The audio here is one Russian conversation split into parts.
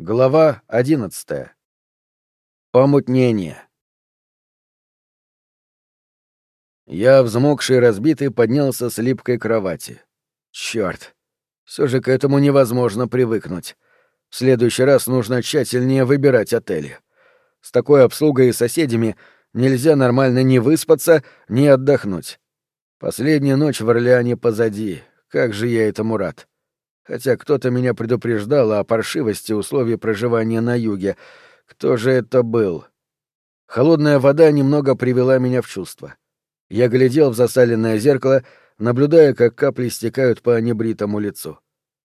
Глава одиннадцатая. Помутнение. Я, взмокший и разбитый, поднялся с липкой кровати. Чёрт. Все же к этому невозможно привыкнуть. В следующий раз нужно тщательнее выбирать отели. С такой обслугой и соседями нельзя нормально ни выспаться, ни отдохнуть. Последняя ночь в Орлеане позади. Как же я этому рад. Хотя кто-то меня предупреждал о паршивости условий проживания на юге. Кто же это был? Холодная вода немного привела меня в чувство. Я глядел в засаленное зеркало, наблюдая, как капли стекают по небритому лицу.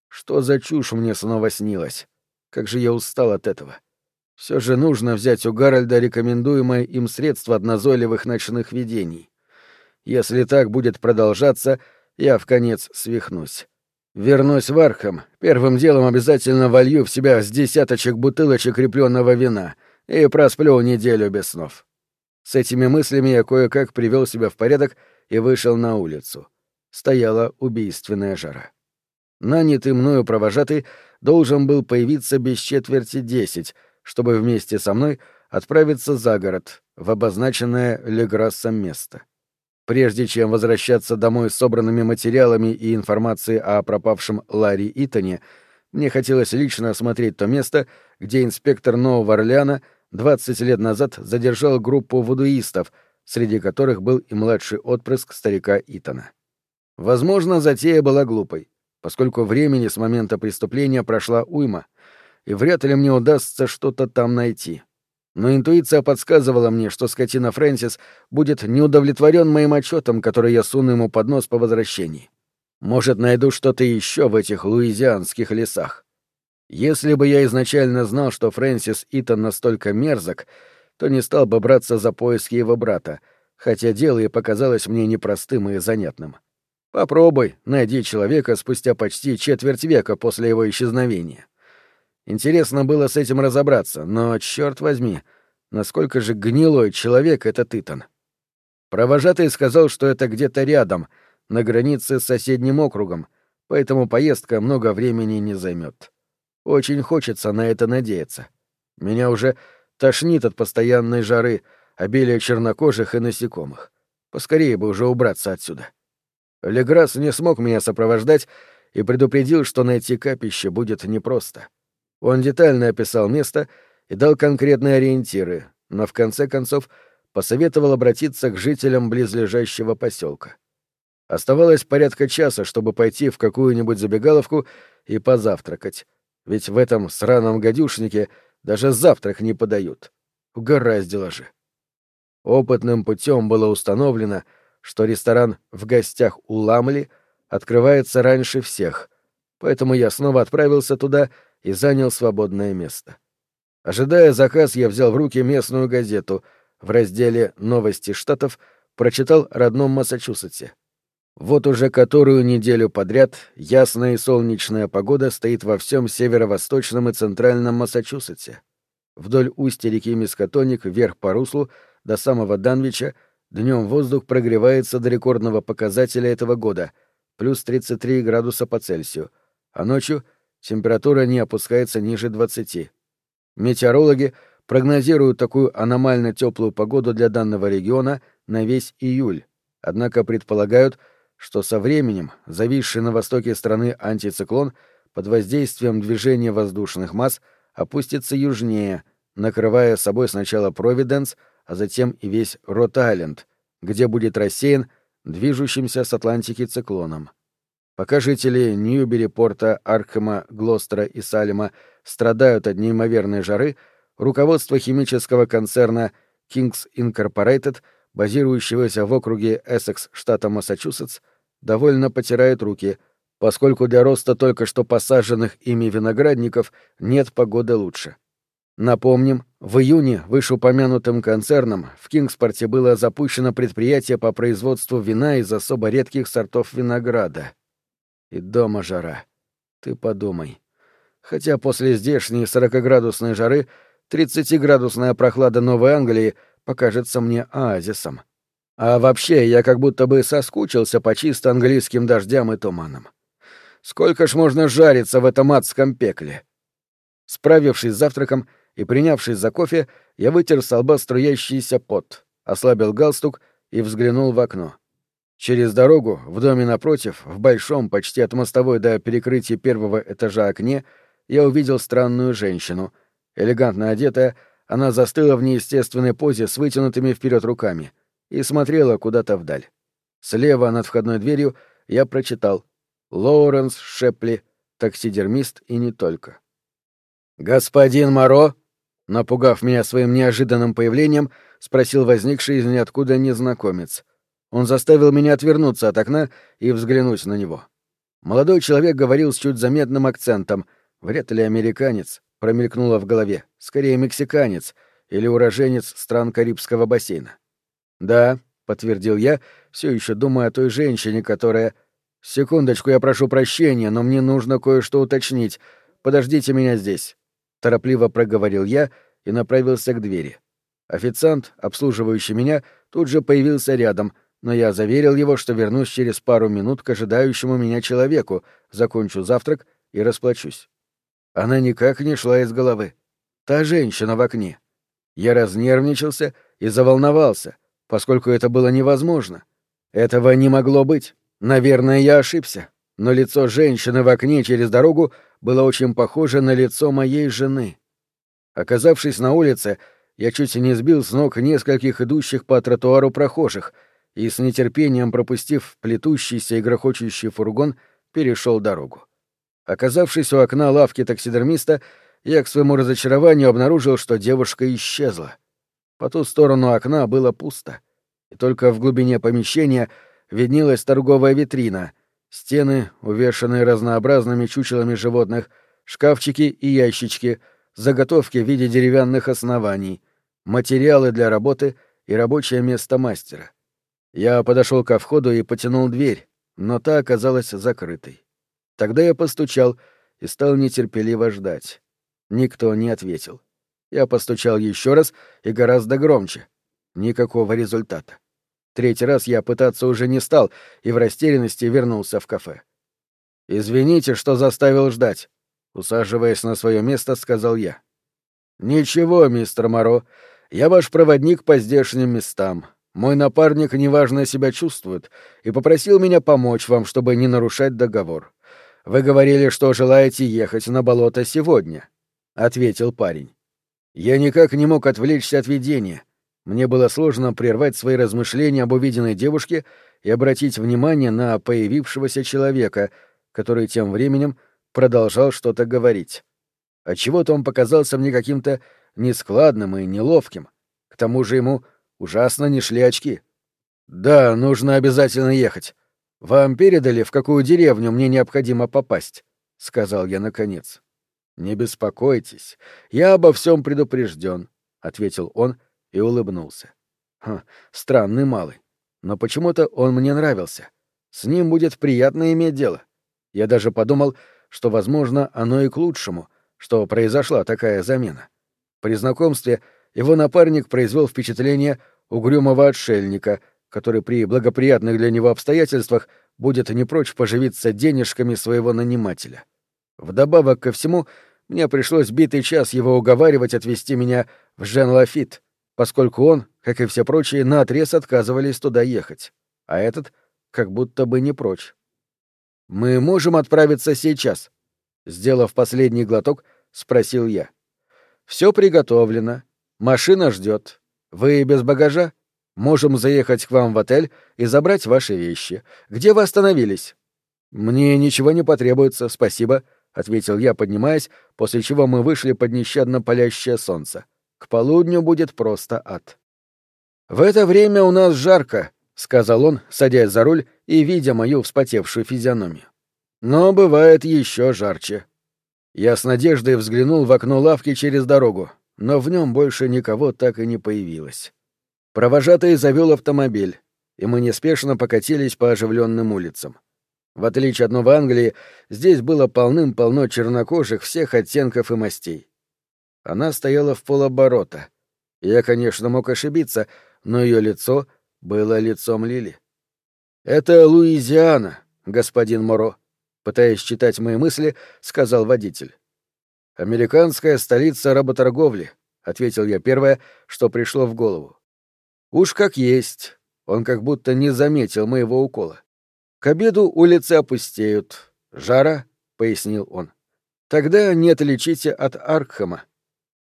Что за чушь мне снова снилась? Как же я устал от этого. Все же нужно взять у Гарольда рекомендуемое им средство от назойливых ночных видений. Если так будет продолжаться, я вконец свихнусь. Вернусь в Архам, первым делом обязательно волью в себя с десяточек бутылочек крепленого вина и просплю неделю без снов. С этими мыслями я кое-как привел себя в порядок и вышел на улицу. Стояла убийственная жара. Нанятый мною провожатый должен был появиться без четверти десять, чтобы вместе со мной отправиться за город, в обозначенное Леграссом место. Прежде чем возвращаться домой с собранными материалами и информацией о пропавшем Ларри Итоне, мне хотелось лично осмотреть то место, где инспектор Нового Орлеана 20 лет назад задержал группу вудуистов, среди которых был и младший отпрыск старика Итона. Возможно, затея была глупой, поскольку времени с момента преступления прошла уйма, и вряд ли мне удастся что-то там найти но интуиция подсказывала мне, что скотина Фрэнсис будет неудовлетворен моим отчетом, который я суну ему под нос по возвращении. Может, найду что-то еще в этих луизианских лесах. Если бы я изначально знал, что Фрэнсис Итан настолько мерзок, то не стал бы браться за поиски его брата, хотя дело и показалось мне непростым и занятным. Попробуй, найди человека спустя почти четверть века после его исчезновения. Интересно было с этим разобраться, но, черт возьми, насколько же гнилой человек этот Итан. Провожатый сказал, что это где-то рядом, на границе с соседним округом, поэтому поездка много времени не займет. Очень хочется на это надеяться. Меня уже тошнит от постоянной жары, обилия чернокожих и насекомых. Поскорее бы уже убраться отсюда. Леграс не смог меня сопровождать и предупредил, что найти капище будет непросто. Он детально описал место и дал конкретные ориентиры, но в конце концов посоветовал обратиться к жителям близлежащего поселка. Оставалось порядка часа, чтобы пойти в какую-нибудь забегаловку и позавтракать, ведь в этом сраном гадюшнике даже завтрак не подают. Угораздило же. Опытным путем было установлено, что ресторан в гостях у Ламли открывается раньше всех, поэтому я снова отправился туда и занял свободное место. Ожидая заказ, я взял в руки местную газету. В разделе «Новости штатов» прочитал родном Массачусетсе. Вот уже которую неделю подряд ясная и солнечная погода стоит во всем северо-восточном и центральном Массачусетсе. Вдоль устья реки Мискотоник вверх по руслу до самого Данвича днем воздух прогревается до рекордного показателя этого года — плюс 33 градуса по Цельсию, а ночью температура не опускается ниже 20. Метеорологи прогнозируют такую аномально теплую погоду для данного региона на весь июль, однако предполагают, что со временем зависший на востоке страны антициклон под воздействием движения воздушных масс опустится южнее, накрывая собой сначала Провиденс, а затем и весь Рот-Айленд, где будет рассеян движущимся с Атлантики циклоном. Пока жители Ньюбери, Порта, Аркхема, Глостера и Салема страдают от неимоверной жары, руководство химического концерна Kings Incorporated, базирующегося в округе Эссекс штата Массачусетс, довольно потирает руки, поскольку для роста только что посаженных ими виноградников нет погоды лучше. Напомним, в июне вышеупомянутым концерном в Кингспорте было запущено предприятие по производству вина из особо редких сортов винограда — и дома жара. Ты подумай. Хотя после здешней сорокоградусной жары тридцатиградусная прохлада Новой Англии покажется мне оазисом. А вообще, я как будто бы соскучился по чисто английским дождям и туманам. Сколько ж можно жариться в этом адском пекле? Справившись с завтраком и принявшись за кофе, я вытер с лба струящийся пот, ослабил галстук и взглянул в окно. Через дорогу, в доме напротив, в большом, почти от мостовой до перекрытия первого этажа окне, я увидел странную женщину. Элегантно одетая, она застыла в неестественной позе с вытянутыми вперед руками и смотрела куда-то вдаль. Слева над входной дверью я прочитал «Лоуренс Шепли, таксидермист и не только». «Господин Моро?» Напугав меня своим неожиданным появлением, спросил возникший из ниоткуда незнакомец. Он заставил меня отвернуться от окна и взглянуть на него. Молодой человек говорил с чуть заметным акцентом. Вряд ли американец, промелькнуло в голове. Скорее, мексиканец или уроженец стран Карибского бассейна. «Да», — подтвердил я, все еще думая о той женщине, которая... «Секундочку, я прошу прощения, но мне нужно кое-что уточнить. Подождите меня здесь». Торопливо проговорил я и направился к двери. Официант, обслуживающий меня, тут же появился рядом, но я заверил его, что вернусь через пару минут к ожидающему меня человеку, закончу завтрак и расплачусь. Она никак не шла из головы. Та женщина в окне. Я разнервничался и заволновался, поскольку это было невозможно. Этого не могло быть. Наверное, я ошибся. Но лицо женщины в окне через дорогу было очень похоже на лицо моей жены. Оказавшись на улице, я чуть не сбил с ног нескольких идущих по тротуару прохожих и, с нетерпением пропустив плетущийся и грохочущий фургон, перешел дорогу. Оказавшись у окна лавки таксидермиста, я к своему разочарованию обнаружил, что девушка исчезла. По ту сторону окна было пусто, и только в глубине помещения виднелась торговая витрина — Стены, увешанные разнообразными чучелами животных, шкафчики и ящички, заготовки в виде деревянных оснований, материалы для работы и рабочее место мастера. Я подошел ко входу и потянул дверь, но та оказалась закрытой. Тогда я постучал и стал нетерпеливо ждать. Никто не ответил. Я постучал еще раз и гораздо громче. Никакого результата. Третий раз я пытаться уже не стал и в растерянности вернулся в кафе. «Извините, что заставил ждать», — усаживаясь на свое место, сказал я. «Ничего, мистер Моро, я ваш проводник по здешним местам. Мой напарник неважно себя чувствует и попросил меня помочь вам, чтобы не нарушать договор. Вы говорили, что желаете ехать на болото сегодня», — ответил парень. Я никак не мог отвлечься от видения — мне было сложно прервать свои размышления об увиденной девушке и обратить внимание на появившегося человека, который тем временем продолжал что-то говорить. Отчего-то он показался мне каким-то нескладным и неловким. К тому же ему ужасно не шли очки. «Да, нужно обязательно ехать. Вам передали, в какую деревню мне необходимо попасть?» — сказал я наконец. «Не беспокойтесь, я обо всем предупрежден», — ответил он, — и улыбнулся. Хм, странный малый. Но почему-то он мне нравился. С ним будет приятно иметь дело. Я даже подумал, что, возможно, оно и к лучшему, что произошла такая замена. При знакомстве его напарник произвел впечатление угрюмого отшельника, который при благоприятных для него обстоятельствах будет не прочь поживиться денежками своего нанимателя. Вдобавок ко всему, мне пришлось битый час его уговаривать отвезти меня в Жен-Лафит, поскольку он, как и все прочие, наотрез отказывались туда ехать, а этот как будто бы не прочь. «Мы можем отправиться сейчас?» Сделав последний глоток, спросил я. «Все приготовлено. Машина ждет. Вы без багажа? Можем заехать к вам в отель и забрать ваши вещи. Где вы остановились?» «Мне ничего не потребуется, спасибо», — ответил я, поднимаясь, после чего мы вышли под нещадно палящее солнце. К полудню будет просто ад. «В это время у нас жарко», — сказал он, садясь за руль и видя мою вспотевшую физиономию. «Но бывает еще жарче». Я с надеждой взглянул в окно лавки через дорогу, но в нем больше никого так и не появилось. Провожатый завел автомобиль, и мы неспешно покатились по оживленным улицам. В отличие от Новой Англии, здесь было полным-полно чернокожих всех оттенков и мастей. Она стояла в полоборота. Я, конечно, мог ошибиться, но ее лицо было лицом Лили. «Это Луизиана, господин Моро», — пытаясь читать мои мысли, сказал водитель. «Американская столица работорговли», — ответил я первое, что пришло в голову. «Уж как есть». Он как будто не заметил моего укола. «К обеду улицы опустеют. Жара», — пояснил он. «Тогда не отличите от Аркхема».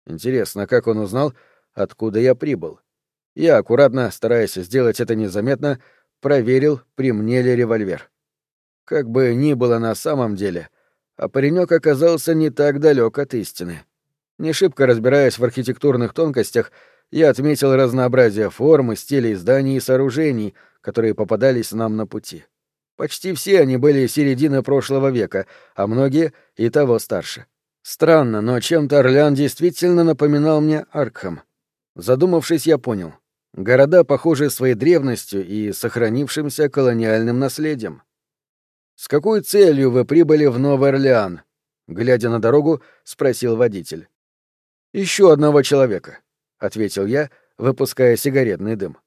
Интересно, как он узнал, откуда я прибыл. Я, аккуратно, стараясь сделать это незаметно, проверил, при мне ли револьвер. Как бы ни было на самом деле, а паренек оказался не так далек от истины. Не шибко разбираясь в архитектурных тонкостях, я отметил разнообразие форм и стилей зданий и сооружений, которые попадались нам на пути. Почти все они были середины прошлого века, а многие — и того старше. Странно, но чем-то Орлеан действительно напоминал мне Аркхам. Задумавшись, я понял. Города похожи своей древностью и сохранившимся колониальным наследием. «С какой целью вы прибыли в Новый Орлеан?» Глядя на дорогу, спросил водитель. «Еще одного человека», — ответил я, выпуская сигаретный дым.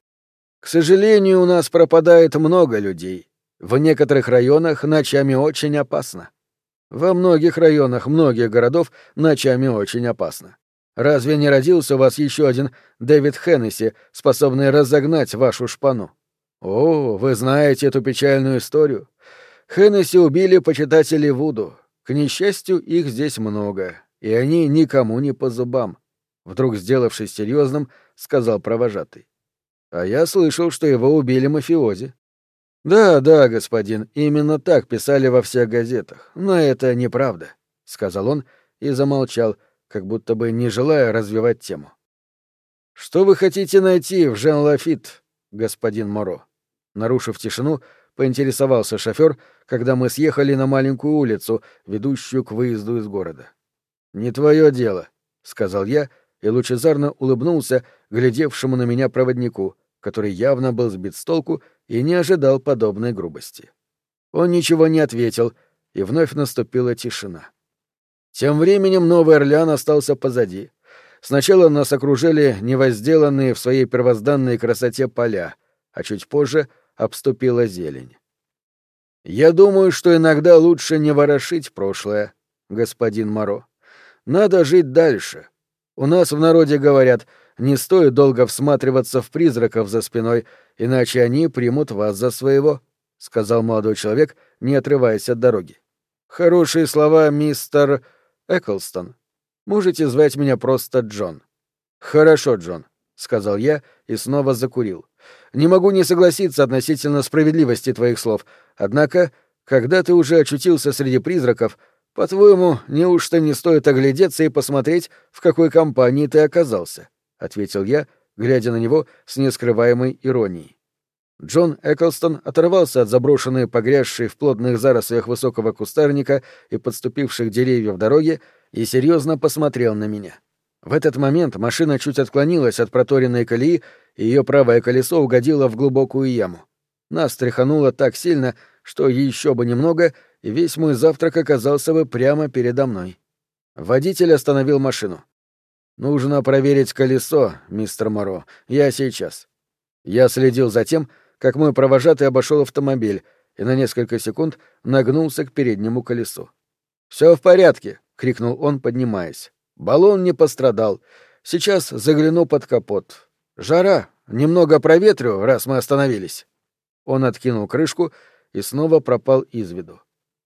«К сожалению, у нас пропадает много людей. В некоторых районах ночами очень опасно. Во многих районах многих городов ночами очень опасно. Разве не родился у вас еще один Дэвид Хеннесси, способный разогнать вашу шпану? О, вы знаете эту печальную историю. Хеннесси убили почитатели Вуду. К несчастью, их здесь много, и они никому не по зубам. Вдруг, сделавшись серьезным, сказал провожатый. А я слышал, что его убили мафиози. Да, да, господин, именно так писали во всех газетах, но это неправда, сказал он и замолчал, как будто бы не желая развивать тему. Что вы хотите найти в Жан Лафит, господин Моро? Нарушив тишину, поинтересовался шофер, когда мы съехали на маленькую улицу, ведущую к выезду из города. «Не твое дело», — сказал я и лучезарно улыбнулся глядевшему на меня проводнику, который явно был сбит с толку и не ожидал подобной грубости. Он ничего не ответил, и вновь наступила тишина. Тем временем Новый Орлеан остался позади. Сначала нас окружили невозделанные в своей первозданной красоте поля, а чуть позже — обступила зелень. «Я думаю, что иногда лучше не ворошить прошлое, господин Моро. Надо жить дальше. У нас в народе говорят, не стоит долго всматриваться в призраков за спиной, иначе они примут вас за своего», — сказал молодой человек, не отрываясь от дороги. «Хорошие слова, мистер Эклстон. Можете звать меня просто Джон». «Хорошо, Джон», — сказал я и снова закурил. Не могу не согласиться относительно справедливости твоих слов. Однако, когда ты уже очутился среди призраков, по-твоему, неужто не стоит оглядеться и посмотреть, в какой компании ты оказался? ответил я, глядя на него с нескрываемой иронией. Джон Эклстон оторвался от заброшенной погрязшей в плотных зарослях высокого кустарника и подступивших деревьев дороги и серьезно посмотрел на меня. В этот момент машина чуть отклонилась от проторенной колеи, и ее правое колесо угодило в глубокую яму. Нас тряхануло так сильно, что еще бы немного, и весь мой завтрак оказался бы прямо передо мной. Водитель остановил машину. «Нужно проверить колесо, мистер Моро. Я сейчас». Я следил за тем, как мой провожатый обошел автомобиль и на несколько секунд нагнулся к переднему колесу. Все в порядке!» — крикнул он, поднимаясь. Баллон не пострадал. Сейчас загляну под капот. Жара. Немного проветрю, раз мы остановились. Он откинул крышку и снова пропал из виду.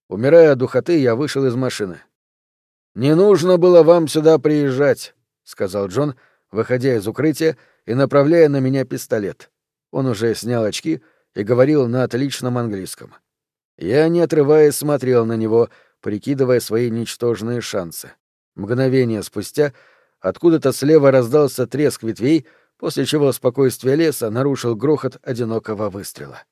Умирая от духоты, я вышел из машины. «Не нужно было вам сюда приезжать», — сказал Джон, выходя из укрытия и направляя на меня пистолет. Он уже снял очки и говорил на отличном английском. Я, не отрываясь, смотрел на него, прикидывая свои ничтожные шансы. Мгновение спустя откуда-то слева раздался треск ветвей, после чего спокойствие леса нарушил грохот одинокого выстрела.